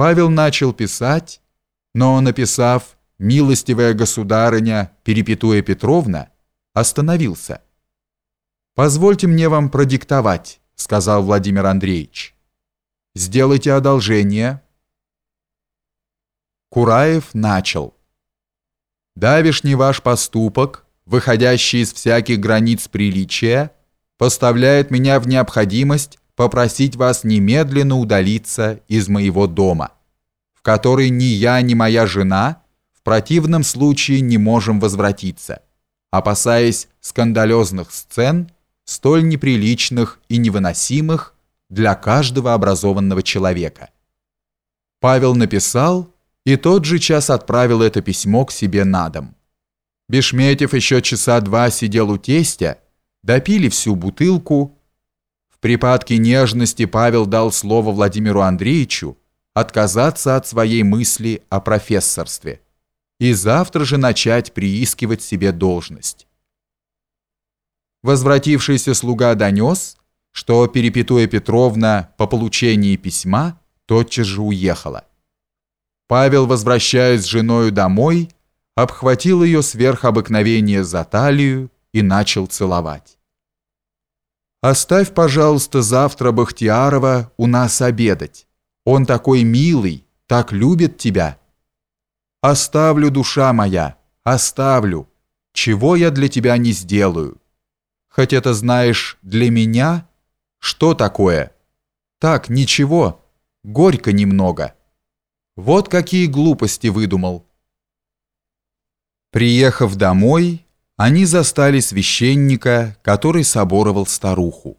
Павел начал писать, но, написав «Милостивая государыня Перепетуя Петровна», остановился. «Позвольте мне вам продиктовать», — сказал Владимир Андреевич. «Сделайте одолжение». Кураев начал. «Давишний ваш поступок, выходящий из всяких границ приличия, поставляет меня в необходимость попросить вас немедленно удалиться из моего дома, в который ни я, ни моя жена в противном случае не можем возвратиться, опасаясь скандалезных сцен, столь неприличных и невыносимых для каждого образованного человека. Павел написал и тот же час отправил это письмо к себе на дом. Бешметьев еще часа два сидел у тестя, допили всю бутылку, припадке нежности Павел дал слово Владимиру Андреевичу отказаться от своей мысли о профессорстве и завтра же начать приискивать себе должность. Возвратившийся слуга донес, что Перепетуя Петровна по получении письма тотчас же уехала. Павел, возвращаясь с женою домой, обхватил ее сверх обыкновения за талию и начал целовать. Оставь, пожалуйста, завтра Бахтиярова у нас обедать. Он такой милый, так любит тебя. Оставлю, душа моя, оставлю. Чего я для тебя не сделаю? Хоть это знаешь для меня, что такое? Так, ничего, горько немного. Вот какие глупости выдумал. Приехав домой, они застали священника, который соборовал старуху.